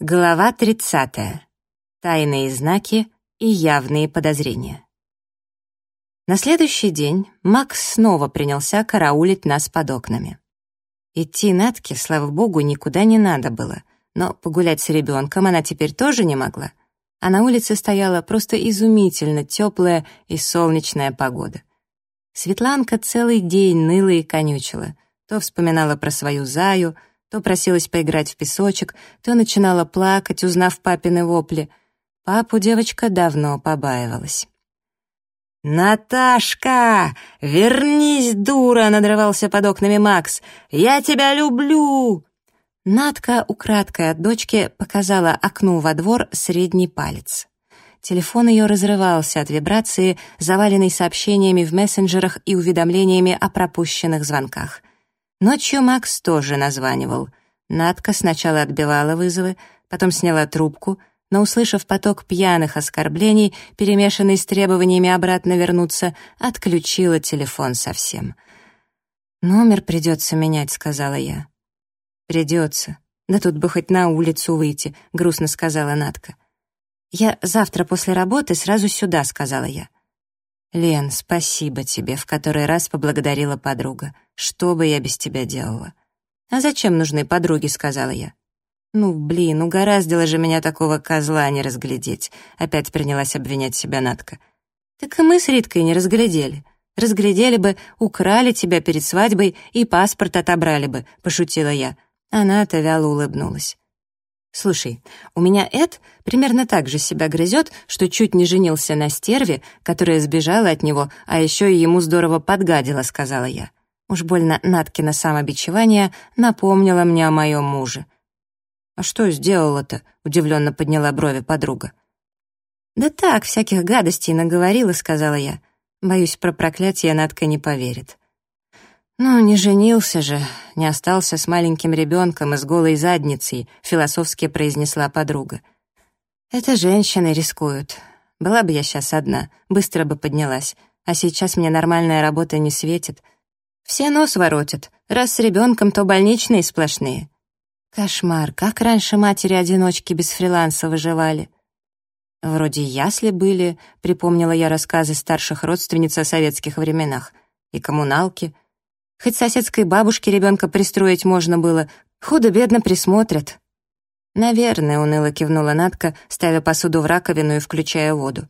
Глава 30. Тайные знаки и явные подозрения. На следующий день Макс снова принялся караулить нас под окнами. Идти Натке, слава богу, никуда не надо было, но погулять с ребенком она теперь тоже не могла, а на улице стояла просто изумительно теплая и солнечная погода. Светланка целый день ныла и конючила, то вспоминала про свою заю — то просилась поиграть в песочек, то начинала плакать, узнав папины вопли. Папу девочка давно побаивалась. «Наташка, вернись, дура!» — надрывался под окнами Макс. «Я тебя люблю!» Натка украдкой от дочки показала окну во двор средний палец. Телефон ее разрывался от вибрации, заваленной сообщениями в мессенджерах и уведомлениями о пропущенных звонках — Ночью Макс тоже названивал. Надка сначала отбивала вызовы, потом сняла трубку, но, услышав поток пьяных оскорблений, перемешанный с требованиями обратно вернуться, отключила телефон совсем. «Номер придется менять», — сказала я. «Придется. Да тут бы хоть на улицу выйти», — грустно сказала Надка. «Я завтра после работы сразу сюда», — сказала я. «Лен, спасибо тебе», — в который раз поблагодарила подруга. «Что бы я без тебя делала?» «А зачем нужны подруги?» — сказала я. «Ну, блин, угораздило же меня такого козла не разглядеть», — опять принялась обвинять себя Натка. «Так и мы с Риткой не разглядели. Разглядели бы, украли тебя перед свадьбой и паспорт отобрали бы», — пошутила я. Она-то вяло улыбнулась. Слушай, у меня Эд примерно так же себя грызет, что чуть не женился на стерве, которая сбежала от него, а еще и ему здорово подгадила, сказала я. Уж больно Наткина самобичевание напомнило мне о моем муже. «А что сделала-то?» — удивленно подняла брови подруга. «Да так, всяких гадостей наговорила», — сказала я. Боюсь, про проклятие Натка не поверит. «Ну, не женился же, не остался с маленьким ребенком и с голой задницей», — философски произнесла подруга. «Это женщины рискуют. Была бы я сейчас одна, быстро бы поднялась, а сейчас мне нормальная работа не светит. Все нос воротят, раз с ребенком, то больничные сплошные. Кошмар, как раньше матери-одиночки без фриланса выживали». «Вроде ясли были», — припомнила я рассказы старших родственниц о советских временах, и коммуналки — Хоть соседской бабушке ребенка пристроить можно было, худо-бедно присмотрят. «Наверное», — уныло кивнула Натка, ставя посуду в раковину и включая воду.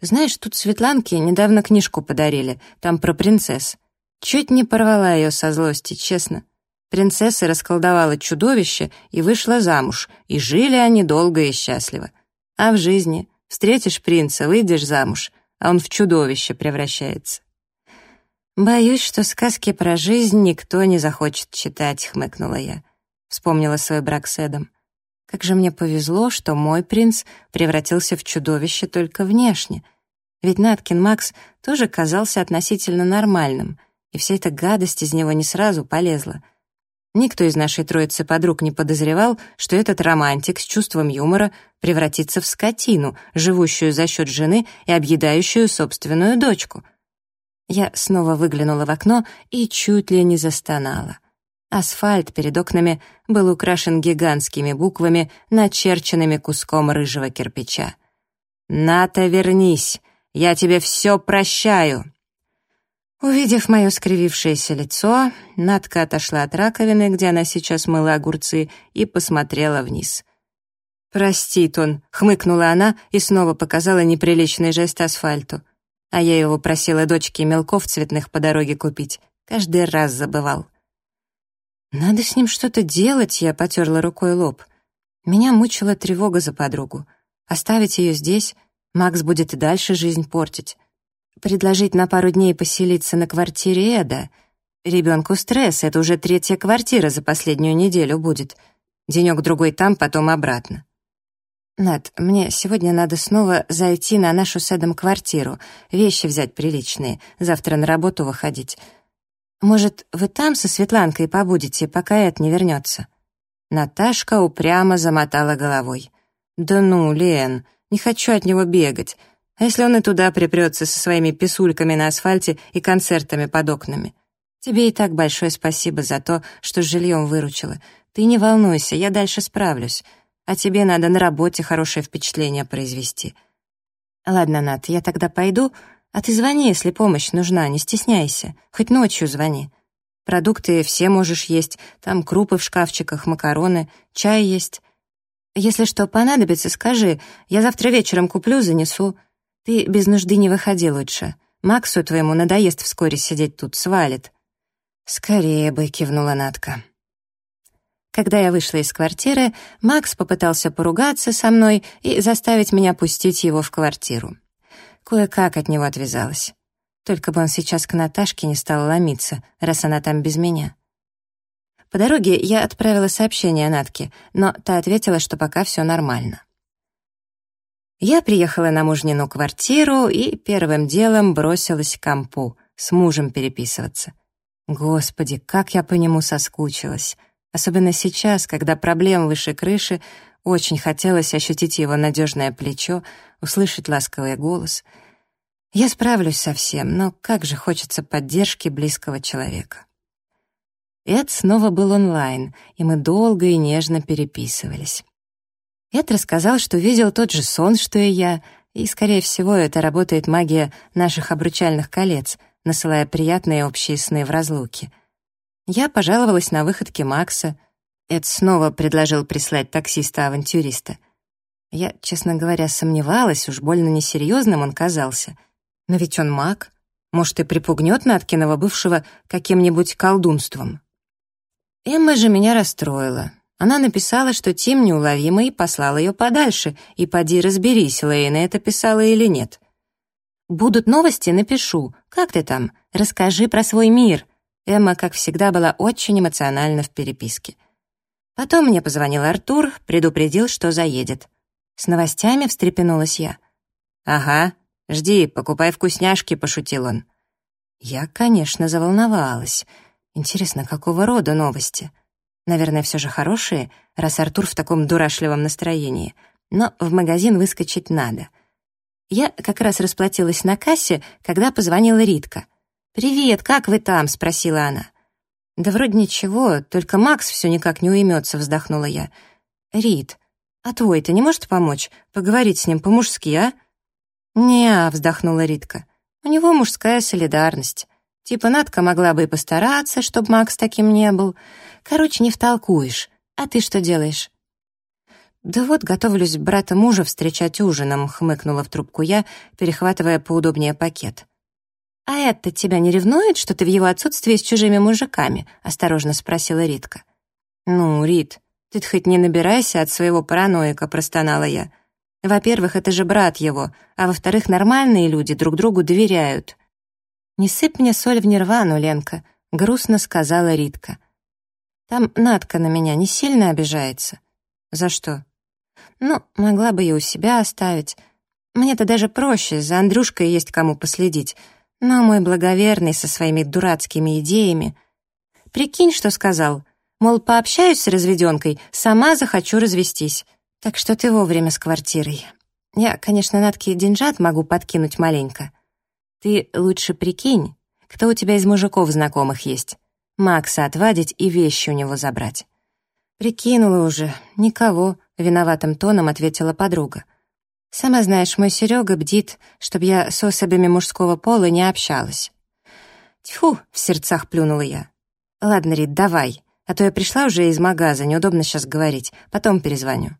«Знаешь, тут Светланке недавно книжку подарили, там про принцесс. Чуть не порвала ее со злости, честно. Принцесса расколдовала чудовище и вышла замуж, и жили они долго и счастливо. А в жизни встретишь принца, выйдешь замуж, а он в чудовище превращается. «Боюсь, что сказки про жизнь никто не захочет читать», — хмыкнула я. Вспомнила свой брак с Эдом. Как же мне повезло, что мой принц превратился в чудовище только внешне. Ведь Наткин Макс тоже казался относительно нормальным, и вся эта гадость из него не сразу полезла. Никто из нашей троицы подруг не подозревал, что этот романтик с чувством юмора превратится в скотину, живущую за счет жены и объедающую собственную дочку — я снова выглянула в окно и чуть ли не застонала. Асфальт перед окнами был украшен гигантскими буквами, начерченными куском рыжего кирпича. «Ната, вернись! Я тебе все прощаю!» Увидев мое скривившееся лицо, Натка отошла от раковины, где она сейчас мыла огурцы, и посмотрела вниз. «Простит он», — хмыкнула она и снова показала неприличный жест асфальту. А я его просила дочке мелков цветных по дороге купить. Каждый раз забывал. «Надо с ним что-то делать», — я потерла рукой лоб. Меня мучила тревога за подругу. Оставить ее здесь, Макс будет и дальше жизнь портить. Предложить на пару дней поселиться на квартире Эда. Ребенку стресс, это уже третья квартира за последнюю неделю будет. Денек-другой там, потом обратно. «Над, мне сегодня надо снова зайти на нашу с Эдом квартиру, вещи взять приличные, завтра на работу выходить. Может, вы там со Светланкой побудете, пока Эд не вернется?» Наташка упрямо замотала головой. «Да ну, Лен, не хочу от него бегать. А если он и туда припрется со своими писульками на асфальте и концертами под окнами? Тебе и так большое спасибо за то, что с жильем выручила. Ты не волнуйся, я дальше справлюсь. а тебе надо на работе хорошее впечатление произвести. Ладно, Над, я тогда пойду, а ты звони, если помощь нужна, не стесняйся. Хоть ночью звони. Продукты все можешь есть, там крупы в шкафчиках, макароны, чай есть. Если что понадобится, скажи, я завтра вечером куплю, занесу. Ты без нужды не выходи лучше. Максу твоему надоест вскоре сидеть тут, свалит». «Скорее бы», — кивнула Натка. Когда я вышла из квартиры, Макс попытался поругаться со мной и заставить меня пустить его в квартиру. Кое-как от него отвязалась. Только бы он сейчас к Наташке не стал ломиться, раз она там без меня. По дороге я отправила сообщение Натке, но та ответила, что пока все нормально. Я приехала на мужнину квартиру и первым делом бросилась к компу, с мужем переписываться. Господи, как я по нему соскучилась. Особенно сейчас, когда проблем выше крыши, очень хотелось ощутить его надежное плечо, услышать ласковый голос. Я справлюсь со всем, но как же хочется поддержки близкого человека. Эд снова был онлайн, и мы долго и нежно переписывались. Эд рассказал, что видел тот же сон, что и я, и, скорее всего, это работает магия наших обручальных колец, насылая приятные общие сны в разлуке — я пожаловалась на выходки Макса. Эд снова предложил прислать таксиста-авантюриста. Я, честно говоря, сомневалась, уж больно несерьезным он казался. Но ведь он маг. Может, и припугнет Наткиного бывшего каким-нибудь колдунством. Эмма же меня расстроила. Она написала, что Тим неуловимый, послал ее подальше, и поди разберись, Лейна это писала или нет. «Будут новости, напишу. Как ты там? Расскажи про свой мир», Эмма, как всегда, была очень эмоциональна в переписке. Потом мне позвонил Артур, предупредил, что заедет. С новостями встрепенулась я. «Ага, жди, покупай вкусняшки», — пошутил он. Я, конечно, заволновалась. Интересно, какого рода новости? Наверное, все же хорошие, раз Артур в таком дурашливом настроении. Но в магазин выскочить надо. Я как раз расплатилась на кассе, когда позвонила Ритка — «Привет, как вы там?» — спросила она. «Да вроде ничего, только Макс все никак не уймется», — вздохнула я. «Рит, а твой-то не может помочь? Поговорить с ним по-мужски, а?» «Не-а», вздохнула Ритка. «У него мужская солидарность. Типа Надка могла бы и постараться, чтобы Макс таким не был. Короче, не втолкуешь. А ты что делаешь?» «Да вот, готовлюсь брата мужа встречать ужином», — хмыкнула в трубку я, перехватывая поудобнее пакет. «А это тебя не ревнует, что ты в его отсутствии с чужими мужиками?» — осторожно спросила Ритка. «Ну, Рит, ты хоть не набирайся от своего параноика», — простонала я. «Во-первых, это же брат его, а во-вторых, нормальные люди друг другу доверяют». «Не сыпь мне соль в нирвану, Ленка», — грустно сказала Ритка. «Там Надка на меня не сильно обижается». «За что?» «Ну, могла бы и у себя оставить. Мне-то даже проще, за Андрюшкой есть кому последить». Но мой благоверный со своими дурацкими идеями... Прикинь, что сказал. Мол, пообщаюсь с разведенкой, сама захочу развестись. Так что ты вовремя с квартирой. Я, конечно, Натке деньжат могу подкинуть маленько. Ты лучше прикинь, кто у тебя из мужиков знакомых есть. Макса отвадить и вещи у него забрать. Прикинула уже. Никого, виноватым тоном ответила подруга. Сама знаешь, мой Серега бдит, чтобы я с особями мужского пола не общалась. Тьфу, в сердцах плюнула я. Ладно, Рит, давай, а то я пришла уже из магаза, неудобно сейчас говорить, потом перезвоню.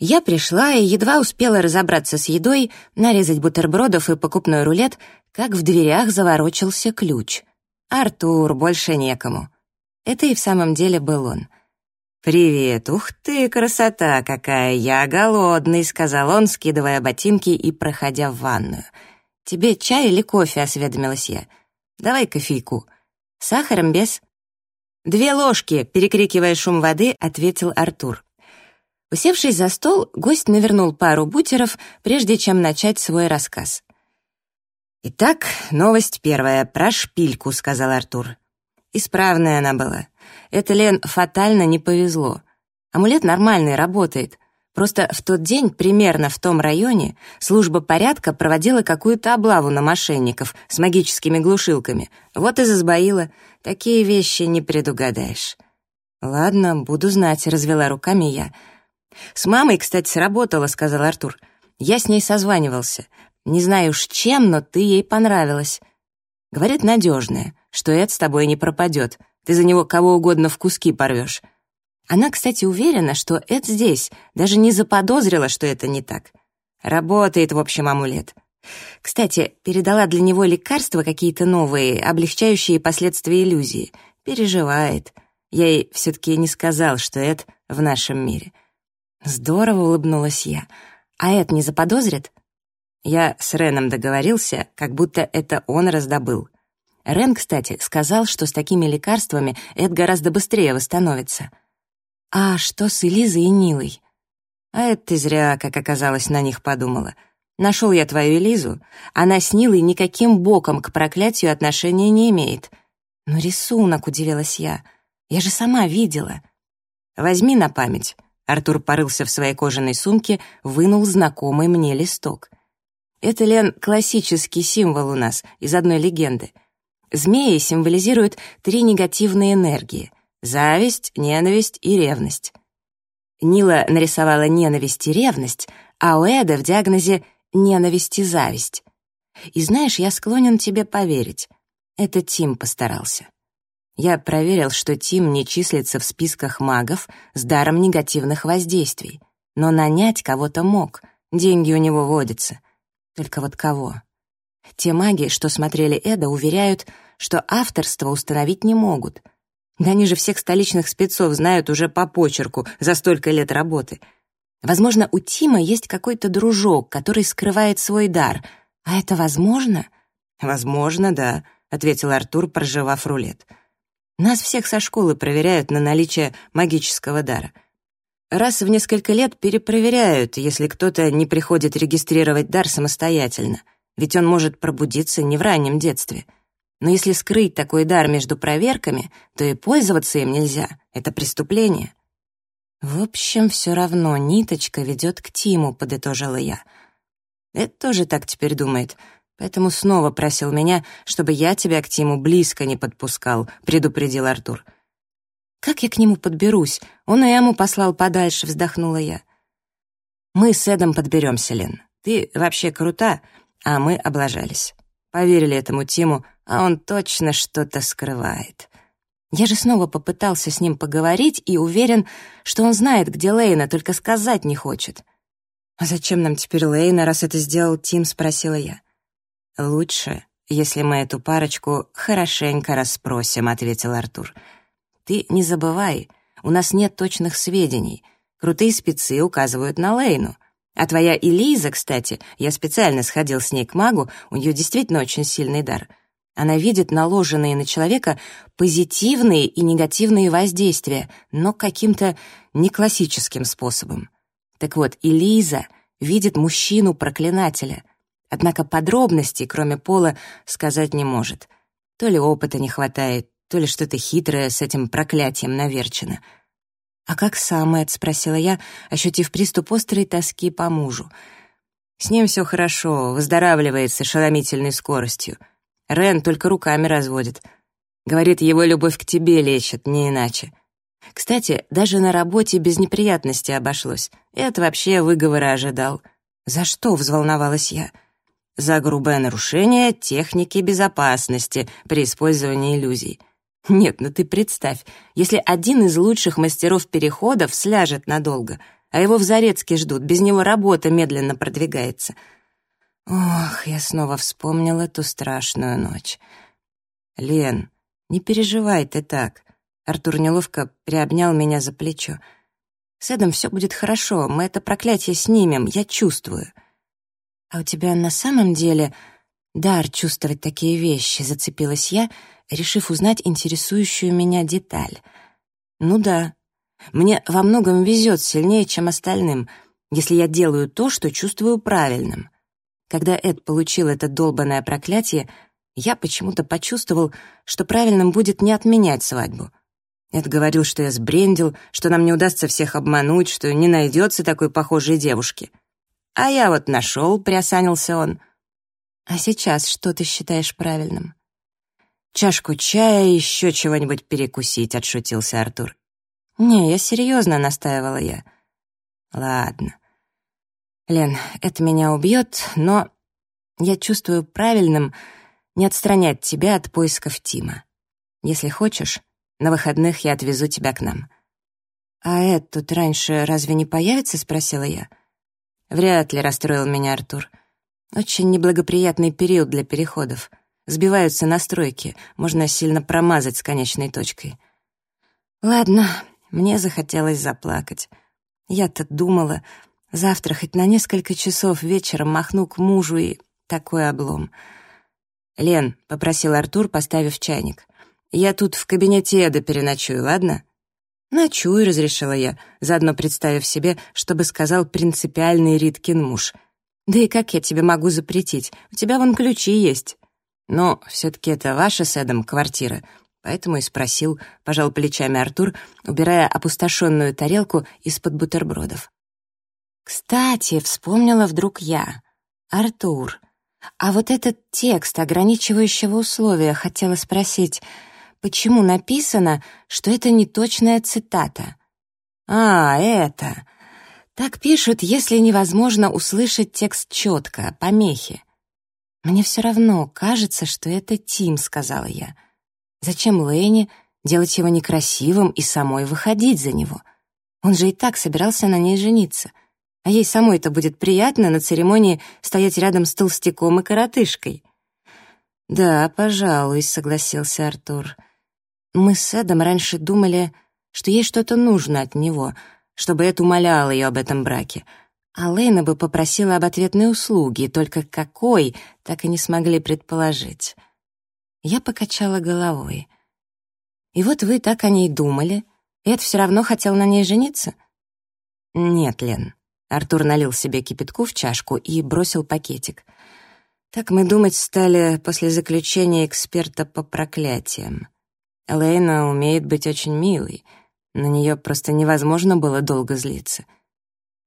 Я пришла и едва успела разобраться с едой, нарезать бутербродов и покупной рулет, как в дверях заворочился ключ. Артур, больше некому. Это и в самом деле был он — «Привет! Ух ты, красота какая! Я голодный!» — сказал он, скидывая ботинки и проходя в ванную. «Тебе чай или кофе?» — осведомилась я. «Давай кофейку. Сахаром без?» «Две ложки!» — перекрикивая шум воды, ответил Артур. Усевшись за стол, гость навернул пару бутеров, прежде чем начать свой рассказ. «Итак, новость первая, про шпильку», — сказал Артур. Исправная она была. Это Лен фатально не повезло. Амулет нормальный, работает. Просто в тот день, примерно в том районе, служба порядка проводила какую-то облаву на мошенников с магическими глушилками. Вот и засбоила. Такие вещи не предугадаешь. «Ладно, буду знать», — развела руками я. «С мамой, кстати, сработало», — сказал Артур. «Я с ней созванивался. Не знаю уж чем, но ты ей понравилась. Говорит, надежная, что Эд с тобой не пропадет. Ты за него кого угодно в куски порвешь. Она, кстати, уверена, что Эд здесь, даже не заподозрила, что это не так. Работает, в общем, амулет. Кстати, передала для него лекарства какие-то новые, облегчающие последствия иллюзии. Переживает. Я ей все-таки не сказал, что Эд в нашем мире. Здорово улыбнулась я. А Эд не заподозрит? Я с Реном договорился, как будто это он раздобыл. Рен, кстати, сказал, что с такими лекарствами Эд гораздо быстрее восстановится. А что с Элизой и Нилой? А это ты зря, как оказалось, на них подумала. Нашел я твою Элизу, она с Нилой никаким боком к проклятию отношения не имеет. Но рисунок, удивилась я. Я же сама видела. Возьми на память. Артур порылся в своей кожаной сумке, вынул знакомый мне листок. Это, Лен, классический символ у нас из одной легенды. Змеи символизируют три негативные энергии — зависть, ненависть и ревность. Нила нарисовала ненависть и ревность, а у Эда в диагнозе ненависть и зависть. И знаешь, я склонен тебе поверить. Это Тим постарался. Я проверил, что Тим не числится в списках магов с даром негативных воздействий, но нанять кого-то мог, деньги у него водятся — только вот кого? Те маги, что смотрели Эда, уверяют, что авторство установить не могут. Да они же всех столичных спецов знают уже по почерку за столько лет работы. Возможно, у Тима есть какой-то дружок, который скрывает свой дар. А это возможно? Возможно, да, ответил Артур, проживав рулет. Нас всех со школы проверяют на наличие магического дара — Раз в несколько лет перепроверяют, если кто-то не приходит регистрировать дар самостоятельно, ведь он может пробудиться не в раннем детстве. Но если скрыть такой дар между проверками, то и пользоваться им нельзя. Это преступление. В общем, все равно ниточка ведет к Тиму, подытожила я. Это тоже так теперь думает, поэтому снова просил меня, чтобы я тебя к Тиму близко не подпускал, предупредил Артур. — как я к нему подберусь? Он и яму послал подальше, вздохнула я. Мы с Эдом подберемся, Лен. Ты вообще крута, а мы облажались. Поверили этому Тиму, а он точно что-то скрывает. Я же снова попытался с ним поговорить и уверен, что он знает, где Лейна, только сказать не хочет. «А зачем нам теперь Лейна, раз это сделал Тим?» — спросила я. «Лучше, если мы эту парочку хорошенько расспросим», — ответил Артур. Ты не забывай, у нас нет точных сведений. Крутые спецы указывают на Лейну. А твоя Элиза, кстати, я специально сходил с ней к магу, у нее действительно очень сильный дар. Она видит наложенные на человека позитивные и негативные воздействия, но каким-то неклассическим способом. Так вот, Элиза видит мужчину-проклинателя, однако подробностей, кроме пола, сказать не может. То ли опыта не хватает, то ли что-то хитрое с этим проклятием наверчено. «А как сам Эд?» — спросила я, ощутив приступ острой тоски по мужу. «С ним все хорошо, выздоравливает с ошеломительной скоростью. Рен только руками разводит. Говорит, его любовь к тебе лечит, не иначе. Кстати, даже на работе без неприятностей обошлось. Эд вообще выговора ожидал. «За что?» — взволновалась я. «За грубое нарушение техники безопасности при использовании иллюзий». Нет, ну ты представь, если один из лучших мастеров переходов сляжет надолго, а его в Зарецке ждут, без него работа медленно продвигается. Ох, я снова вспомнила ту страшную ночь. Лен, не переживай ты так. Артур неловко приобнял меня за плечо. С Эдом все будет хорошо, мы это проклятие снимем, я чувствую. А у тебя на самом деле дар чувствовать такие вещи, зацепилась я, решив узнать интересующую меня деталь. Ну да, мне во многом везет сильнее, чем остальным, если я делаю то, что чувствую правильным. Когда Эд получил это долбанное проклятие, я почему-то почувствовал, что правильным будет не отменять свадьбу. Эд говорил, что я сбрендил, что нам не удастся всех обмануть, что не найдется такой похожей девушки. А я вот нашел, приосанился он. А сейчас что ты считаешь правильным? чашку чая и еще чего-нибудь перекусить», — отшутился Артур. «Не, я серьезно», — настаивала я. Ладно. Лен, это меня убьет, но я чувствую правильным не отстранять тебя от поисков Тима. Если хочешь, на выходных я отвезу тебя к нам. «А Эд тут раньше разве не появится?» — спросила я. Вряд ли расстроил меня Артур. Очень неблагоприятный период для переходов. Сбиваются настройки, можно сильно промазать с конечной точкой. Ладно, мне захотелось заплакать. Я-то думала, завтра хоть на несколько часов вечером махну к мужу и такой облом. «Лен», — попросил Артур, поставив чайник, — «я тут в кабинете Эда переночую, ладно?» «Ночуй», — разрешила я, заодно представив себе, чтобы сказал принципиальный Риткин муж. «Да и как я тебе могу запретить? У тебя вон ключи есть». «Но все-таки это ваша с Эдом квартира», поэтому и спросил, пожал плечами Артур, убирая опустошенную тарелку из-под бутербродов. «Кстати, вспомнила вдруг я. Артур, а вот этот текст ограничивающего условия хотела спросить, почему написано, что это не точная цитата? А, это. Так пишут, если невозможно услышать текст четко, помехи. Мне все равно кажется, что это Тим, сказала я. Зачем Лэйни делать его некрасивым и самой выходить за него? Он же и так собирался на ней жениться. А ей самой-то будет приятно на церемонии стоять рядом с толстяком и коротышкой. «Да, пожалуй», — согласился Артур. «Мы с Эдом раньше думали, что ей что-то нужно от него, чтобы это умоляло ее об этом браке. А Лейна бы попросила об ответной услуге, только какой, так и не смогли предположить». Я покачала головой. «И вот вы так о ней думали, Эд все равно хотел на ней жениться?» «Нет, Лен», Артур налил себе кипятку в чашку и бросил пакетик. Так мы думать стали после заключения эксперта по проклятиям. Лейна умеет быть очень милой. На нее просто невозможно было долго злиться.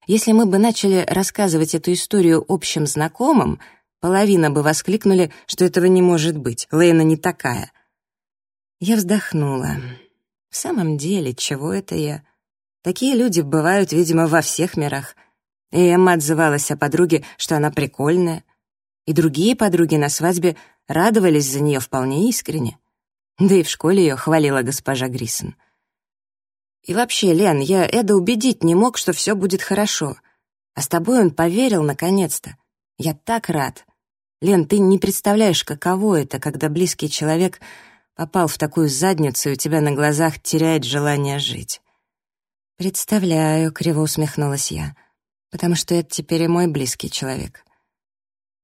Если мы бы начали рассказывать эту историю общим знакомым, половина бы воскликнули, что этого не может быть, Лейна не такая. Я вздохнула. В самом деле, чего это я? Такие люди бывают, видимо, во всех мирах. И Эмма отзывалась о подруге, что она прикольная. И другие подруги на свадьбе радовались за нее вполне искренне. Да и в школе ее хвалила госпожа Грисон. И вообще, Лен, я Эда убедить не мог, что все будет хорошо. А с тобой он поверил наконец-то. Я так рад. Лен, ты не представляешь, каково это, когда близкий человек попал в такую задницу и у тебя на глазах теряет желание жить. «Представляю», — криво усмехнулась я потому что это теперь и мой близкий человек.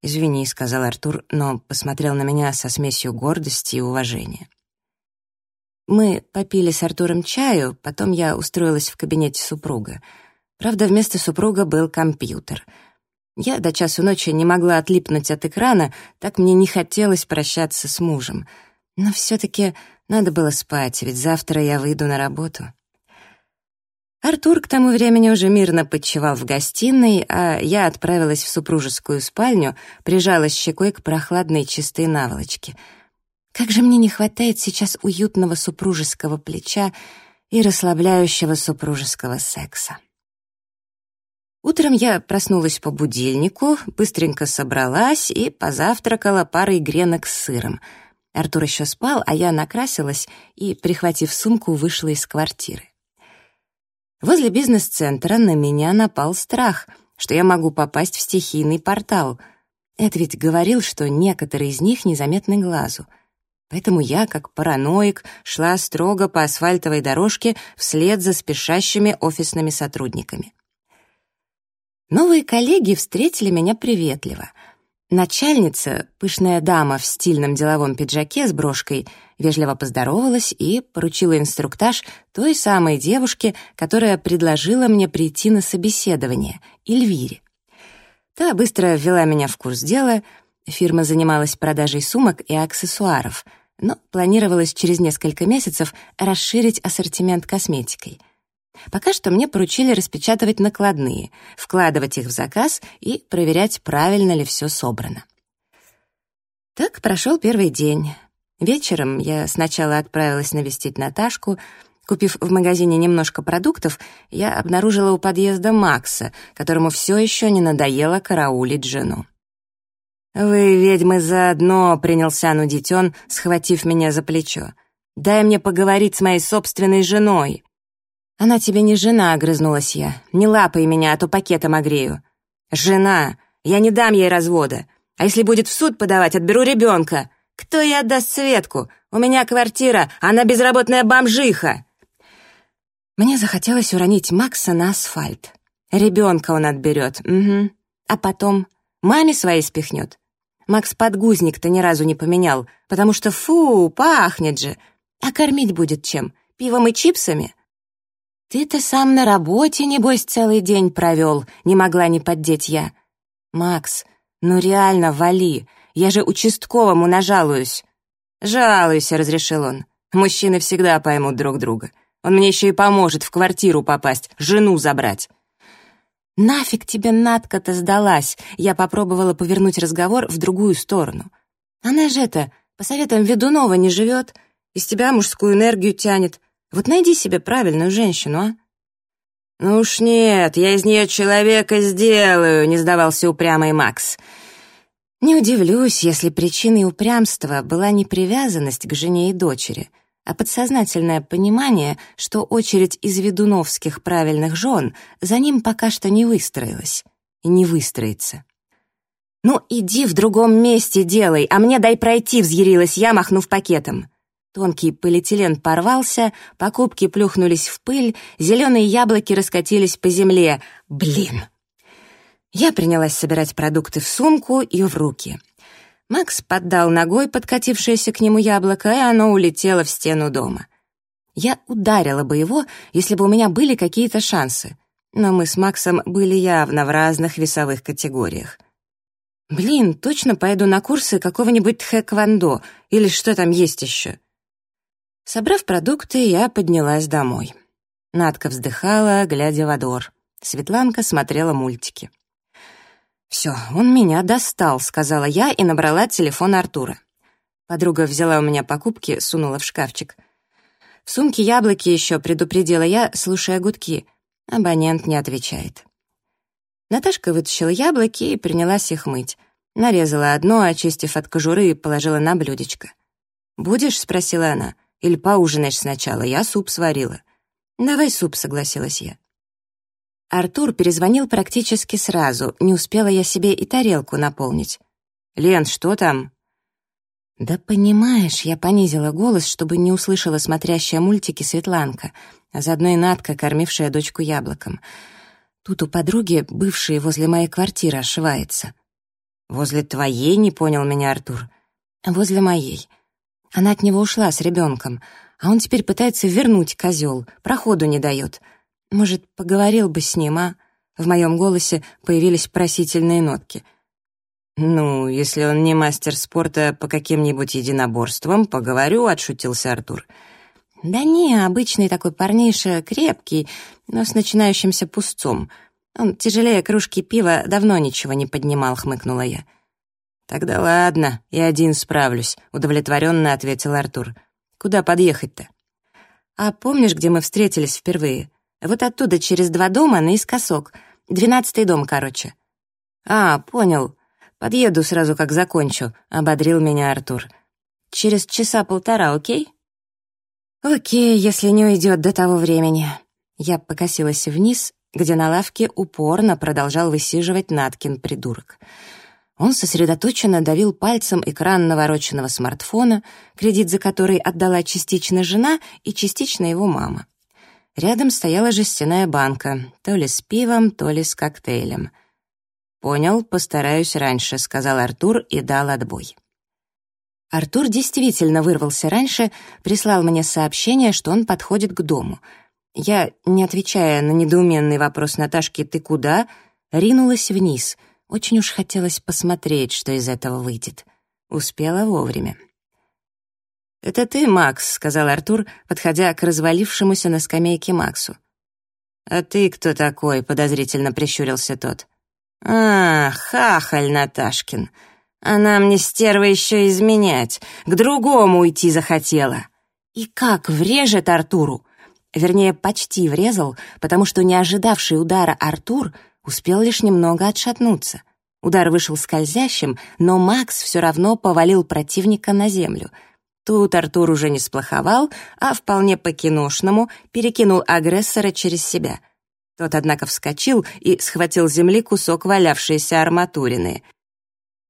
«Извини», — сказал Артур, но посмотрел на меня со смесью гордости и уважения. Мы попили с Артуром чаю, потом я устроилась в кабинете супруга. Правда, вместо супруга был компьютер. Я до часу ночи не могла отлипнуть от экрана, так мне не хотелось прощаться с мужем. Но все-таки надо было спать, ведь завтра я выйду на работу. Артур к тому времени уже мирно подчевал в гостиной, а я отправилась в супружескую спальню, прижалась щекой к прохладной чистой наволочке. Как же мне не хватает сейчас уютного супружеского плеча и расслабляющего супружеского секса. Утром я проснулась по будильнику, быстренько собралась и позавтракала парой гренок с сыром. Артур еще спал, а я накрасилась и, прихватив сумку, вышла из квартиры. Возле бизнес-центра на меня напал страх, что я могу попасть в стихийный портал. Эд ведь говорил, что некоторые из них незаметны глазу. Поэтому я, как параноик, шла строго по асфальтовой дорожке вслед за спешащими офисными сотрудниками. Новые коллеги встретили меня приветливо — Начальница, пышная дама в стильном деловом пиджаке с брошкой, вежливо поздоровалась и поручила инструктаж той самой девушке, которая предложила мне прийти на собеседование, Эльвире. Та быстро ввела меня в курс дела, фирма занималась продажей сумок и аксессуаров, но планировалось через несколько месяцев расширить ассортимент косметикой — Пока что мне поручили распечатывать накладные, вкладывать их в заказ и проверять, правильно ли все собрано. Так прошел первый день. Вечером я сначала отправилась навестить Наташку, Купив в магазине немножко продуктов, я обнаружила у подъезда Макса, которому все еще не надоело караулить жену. «Вы, ведьмы, заодно», — принялся нудить он, схватив меня за плечо. «Дай мне поговорить с моей собственной женой». «Она тебе не жена», — огрызнулась я. «Не лапай меня, а то пакетом огрею». «Жена! Я не дам ей развода. А если будет в суд подавать, отберу ребенка. Кто ей отдаст Светку? У меня квартира, она безработная бомжиха!» Мне захотелось уронить Макса на асфальт. Ребенка он отберет, угу. А потом маме своей спихнет. Макс подгузник-то ни разу не поменял, потому что фу, пахнет же. А кормить будет чем? Пивом и чипсами? Ты-то сам на работе, небось, целый день провел, не могла не поддеть я. Макс, ну реально, вали, я же участковому нажалуюсь. «Жалуйся», — разрешил он. «Мужчины всегда поймут друг друга. Он мне еще и поможет в квартиру попасть, жену забрать». «Нафиг тебе Надка-то сдалась?» Я попробовала повернуть разговор в другую сторону. «Она же это, по советам Ведунова не живет, из тебя мужскую энергию тянет. Вот найди себе правильную женщину, а?» «Ну уж нет, я из нее человека сделаю», — не сдавался упрямый Макс. Не удивлюсь, если причиной упрямства была не привязанность к жене и дочери, а подсознательное понимание, что очередь из ведуновских правильных жен за ним пока что не выстроилась и не выстроится. «Ну, иди в другом месте делай, а мне дай пройти», — взъярилась я, махнув пакетом. Тонкий полиэтилен порвался, покупки плюхнулись в пыль, зеленые яблоки раскатились по земле. Блин! Я принялась собирать продукты в сумку и в руки. Макс поддал ногой подкатившееся к нему яблоко, и оно улетело в стену дома. Я ударила бы его, если бы у меня были какие-то шансы. Но мы с Максом были явно в разных весовых категориях. Блин, точно поеду на курсы какого-нибудь тхэквондо или что там есть еще. Собрав продукты, я поднялась домой. Надка вздыхала, глядя во двор. Светланка смотрела мультики. «Все, он меня достал», — сказала я и набрала телефон Артура. Подруга взяла у меня покупки, сунула в шкафчик. В сумке яблоки еще предупредила я, слушая гудки. Абонент не отвечает. Наташка вытащила яблоки и принялась их мыть. Нарезала одно, очистив от кожуры, и положила на блюдечко. «Будешь?» — спросила она. «Или поужинаешь сначала? Я суп сварила». «Давай суп», — согласилась я. Артур перезвонил практически сразу, не успела я себе и тарелку наполнить. «Лен, что там?» «Да понимаешь, я понизила голос, чтобы не услышала смотрящая мультики Светланка, а заодно и Надка, кормившая дочку яблоком. Тут у подруги, бывшей возле моей квартиры, ошивается». «Возле твоей?» — не понял меня Артур. «Возле моей. Она от него ушла с ребенком, а он теперь пытается вернуть козел, проходу не дает». Может, поговорил бы с ним, а?» В моем голосе появились просительные нотки. «Ну, если он не мастер спорта по каким-нибудь единоборствам, поговорю», — отшутился Артур. «Да не, обычный такой парниша, крепкий, но с начинающимся пустцом. Он тяжелее кружки пива давно ничего не поднимал», — хмыкнула я. «Тогда ладно, я один справлюсь», — удовлетворенно ответил Артур. «Куда подъехать-то?» «А помнишь, где мы встретились впервые?» Вот оттуда через два дома наискосок. Двенадцатый дом, короче». «А, понял. Подъеду сразу, как закончу», — ободрил меня Артур. «Через часа полтора, окей?» «Окей, если не уйдет до того времени». Я покосилась вниз, где на лавке упорно продолжал высиживать Наткин придурок. Он сосредоточенно давил пальцем экран навороченного смартфона, кредит за который отдала частично жена и частично его мама. Рядом стояла жестяная банка, то ли с пивом, то ли с коктейлем. «Понял, постараюсь раньше», — сказал Артур и дал отбой. Артур действительно вырвался раньше, прислал мне сообщение, что он подходит к дому. Я, не отвечая на недоуменный вопрос Наташки «ты куда?», ринулась вниз. Очень уж хотелось посмотреть, что из этого выйдет. Успела вовремя. «Это ты, Макс», — сказал Артур, подходя к развалившемуся на скамейке Максу. «А ты кто такой?» — подозрительно прищурился тот. «А, хахаль Наташкин. Она мне, стерва, еще изменять, к другому уйти захотела». И как врежет Артуру. Вернее, почти врезал, потому что не ожидавший удара Артур успел лишь немного отшатнуться. Удар вышел скользящим, но Макс все равно повалил противника на землю. Тут Артур уже не сплоховал, а вполне по-киношному перекинул агрессора через себя. Тот, однако, вскочил и схватил с земли кусок валявшейся арматурины.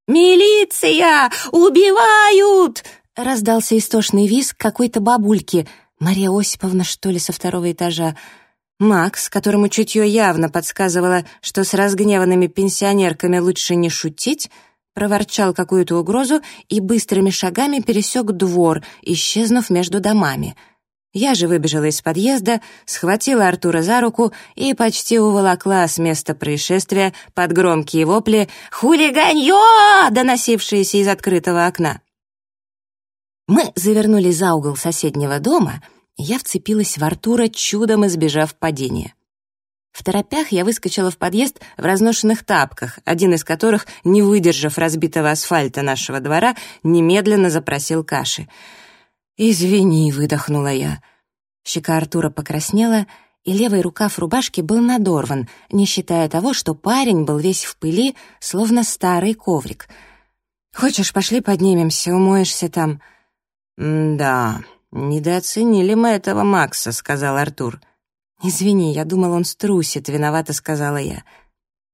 «Милиция! Убивают!» — раздался истошный визг какой-то бабульки. Мария Осиповна, что ли, со второго этажа. Макс, которому чутье явно подсказывало, что с разгневанными пенсионерками лучше не шутить, проворчал какую-то угрозу и быстрыми шагами пересек двор, исчезнув между домами. Я же выбежала из подъезда, схватила Артура за руку и почти уволокла с места происшествия под громкие вопли «Хулиганье!», доносившиеся из открытого окна. Мы завернули за угол соседнего дома — я вцепилась в Артура, чудом избежав падения. В торопях я выскочила в подъезд в разношенных тапках, один из которых, не выдержав разбитого асфальта нашего двора, немедленно запросил каши. «Извини», — выдохнула я. Щека Артура покраснела, и левый рукав рубашки был надорван, не считая того, что парень был весь в пыли, словно старый коврик. «Хочешь, пошли поднимемся, умоешься там?» «Да», «Недооценили мы этого Макса», — сказал Артур. «Извини, я думал, он струсит», — виновата сказала я.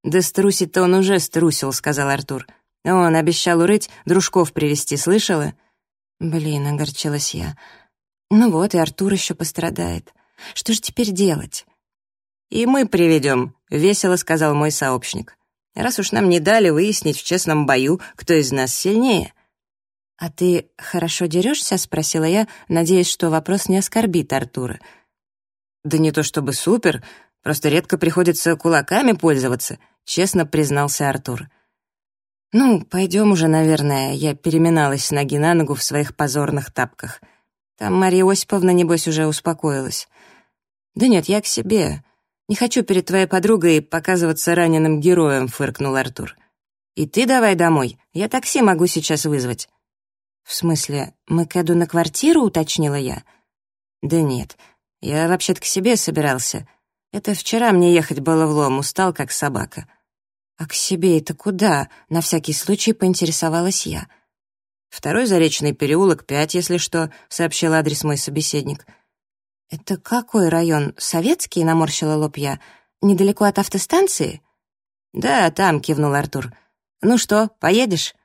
«Да струсит-то он уже струсил», — сказал Артур. «Он обещал урыть, дружков привести, слышала?» «Блин», — огорчилась я. «Ну вот, и Артур еще пострадает. Что же теперь делать?» «И мы приведем», — весело сказал мой сообщник. «Раз уж нам не дали выяснить в честном бою, кто из нас сильнее». «А ты хорошо дерешься?» — спросила я, надеясь, что вопрос не оскорбит Артура. «Да не то чтобы супер, просто редко приходится кулаками пользоваться», — честно признался Артур. «Ну, пойдем уже, наверное», — я переминалась с ноги на ногу в своих позорных тапках. Там Мария Осиповна, небось, уже успокоилась. «Да нет, я к себе. Не хочу перед твоей подругой показываться раненым героем», — фыркнул Артур. «И ты давай домой, я такси могу сейчас вызвать». «В смысле, мы к Эду на квартиру?» — уточнила я. «Да нет, я вообще-то к себе собирался. Это вчера мне ехать было в лом, устал как собака». «А к себе это куда?» — на всякий случай поинтересовалась я. «Второй Заречный переулок, пять, если что», — сообщил адрес мой собеседник. «Это какой район? Советский?» — наморщила лоб я. «Недалеко от автостанции?» «Да, там», — кивнул Артур. «Ну что, поедешь?»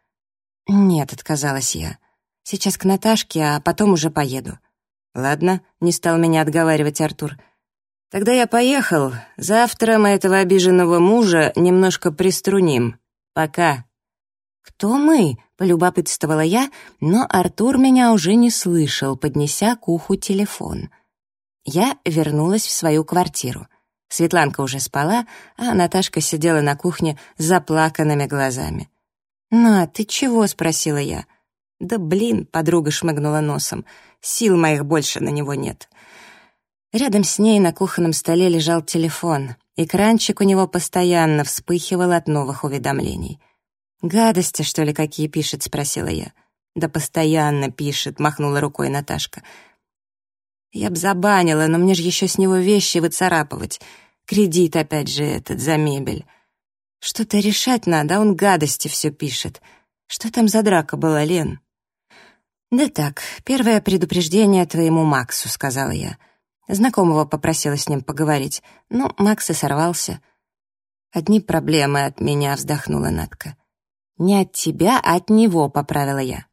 «Нет», — отказалась я. Сейчас к Наташке, а потом уже поеду». «Ладно», — не стал меня отговаривать Артур. «Тогда я поехал. Завтра мы этого обиженного мужа немножко приструним. Пока». «Кто мы?» — полюбопытствовала я, но Артур меня уже не слышал, поднеся к уху телефон. Я вернулась в свою квартиру. Светланка уже спала, а Наташка сидела на кухне с заплаканными глазами. «На, ты чего?» — спросила я. «Да блин», — подруга шмыгнула носом, «сил моих больше на него нет». Рядом с ней на кухонном столе лежал телефон. Экранчик у него постоянно вспыхивал от новых уведомлений. «Гадости, что ли, какие пишет?» — спросила я. «Да постоянно пишет», — махнула рукой Наташка. «Я б забанила, но мне же еще с него вещи выцарапывать. Кредит опять же этот за мебель. Что-то решать надо, а он гадости все пишет. Что там за драка была, Лен?» «Да так, первое предупреждение твоему Максу», — сказала я. Знакомого попросила с ним поговорить, но Макс и сорвался. «Одни проблемы от меня», — вздохнула Натка. «Не от тебя, а от него», — поправила я.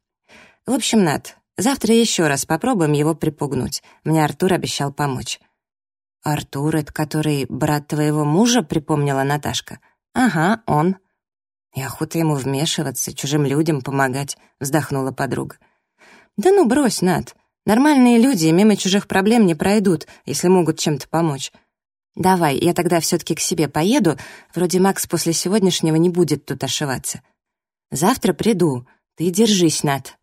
«В общем, Нат, завтра еще раз попробуем его припугнуть. Мне Артур обещал помочь». «Артур, это который брат твоего мужа?» — припомнила Наташка. «Ага, он». «И охота ему вмешиваться, чужим людям помогать», — вздохнула подруга. «Да ну брось, Над. Нормальные люди мимо чужих проблем не пройдут, если могут чем-то помочь. Давай, я тогда все-таки к себе поеду, вроде Макс после сегодняшнего не будет тут ошиваться. Завтра приду, ты держись, Над».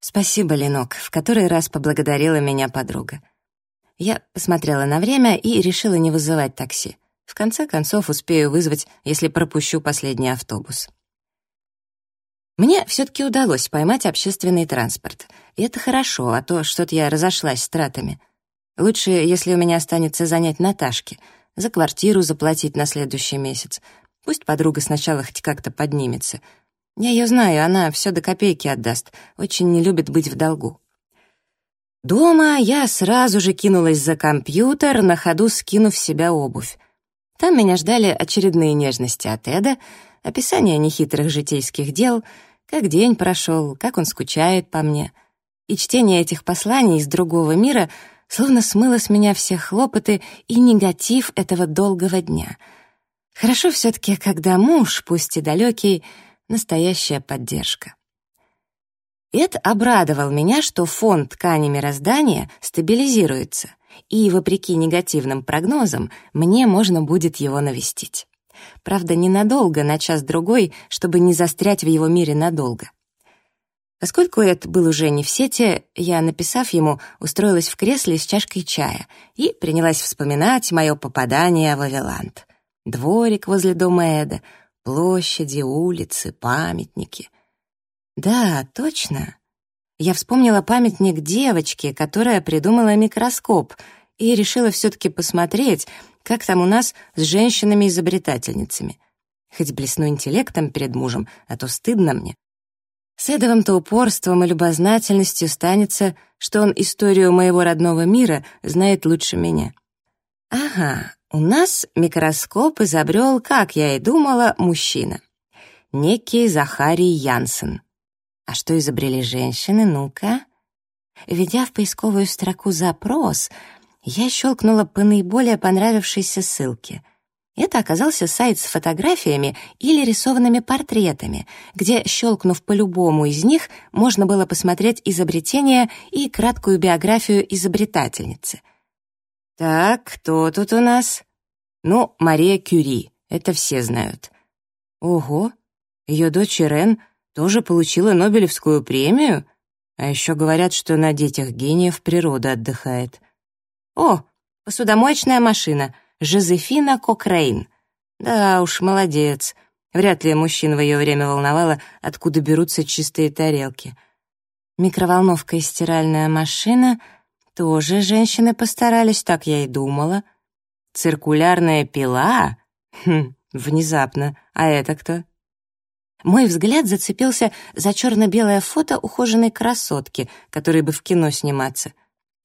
«Спасибо, Ленок», — в который раз поблагодарила меня подруга. Я посмотрела на время и решила не вызывать такси. В конце концов, успею вызвать, если пропущу последний автобус. Мне все-таки удалось поймать общественный транспорт. И это хорошо, а то что-то я разошлась с тратами. Лучше, если у меня останется занять Наташке, за квартиру заплатить на следующий месяц. Пусть подруга сначала хоть как-то поднимется. Я ее знаю, она все до копейки отдаст, очень не любит быть в долгу. Дома я сразу же кинулась за компьютер, на ходу скинув с себя обувь. Там меня ждали очередные нежности от Эда, описание нехитрых житейских дел, как день прошел, как он скучает по мне. И чтение этих посланий из другого мира словно смыло с меня все хлопоты и негатив этого долгого дня. Хорошо все-таки, когда муж, пусть и далекий, настоящая поддержка. Эд обрадовал меня, что фон ткани мироздания стабилизируется, и, вопреки негативным прогнозам, мне можно будет его навестить. Правда, ненадолго, на час-другой, чтобы не застрять в его мире надолго. Поскольку Эд был уже не в сети, я, написав ему, устроилась в кресле с чашкой чая и принялась вспоминать мое попадание в Авелант. Дворик возле дома Эда, площади, улицы, памятники. Да, точно. Я вспомнила памятник девочки, которая придумала микроскоп, и решила все-таки посмотреть, как там у нас с женщинами-изобретательницами. Хоть блесну интеллектом перед мужем, а то стыдно мне. С Эдовым-то упорством и любознательностью станется, что он историю моего родного мира знает лучше меня. Ага, у нас микроскоп изобрел, как я и думала, мужчина. Некий Захарий Янсен. А что изобрели женщины, ну-ка? Введя в поисковую строку «запрос», я щелкнула по наиболее понравившейся ссылке. Это оказался сайт с фотографиями или рисованными портретами, где, щелкнув по любому из них, можно было посмотреть изобретение и краткую биографию изобретательницы. Так, кто тут у нас? Ну, Мария Кюри, это все знают. Ого, ее дочь Ирен — тоже получила Нобелевскую премию? А еще говорят, что на детях гениев природа отдыхает. О, посудомоечная машина. Жозефина Кокрейн. Да уж, молодец. Вряд ли мужчин в ее время волновало, откуда берутся чистые тарелки. Микроволновка и стиральная машина — тоже женщины постарались, так я и думала. Циркулярная пила? Хм, внезапно. А это кто? Мой взгляд зацепился за черно-белое фото ухоженной красотки, которой бы в кино сниматься.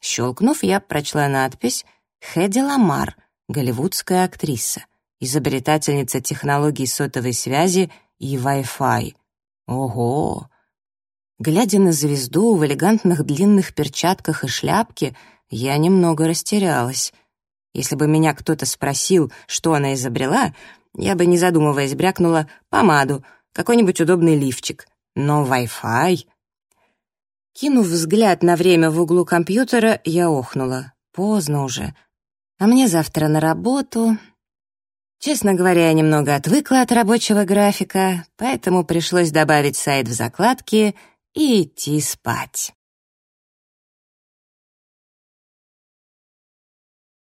Щелкнув, я прочла надпись «Хэдди Ламар, голливудская актриса, изобретательница технологий сотовой связи и Wi-Fi». Ого! Глядя на звезду в элегантных длинных перчатках и шляпке, я немного растерялась. Если бы меня кто-то спросил, что она изобрела, я бы, не задумываясь, брякнула помаду — какой-нибудь удобный лифчик. Но Wi-Fi... Кинув взгляд на время в углу компьютера, я охнула. Поздно уже. А мне завтра на работу. Честно говоря, я немного отвыкла от рабочего графика, поэтому пришлось добавить сайт в закладки и идти спать.